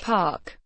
Park.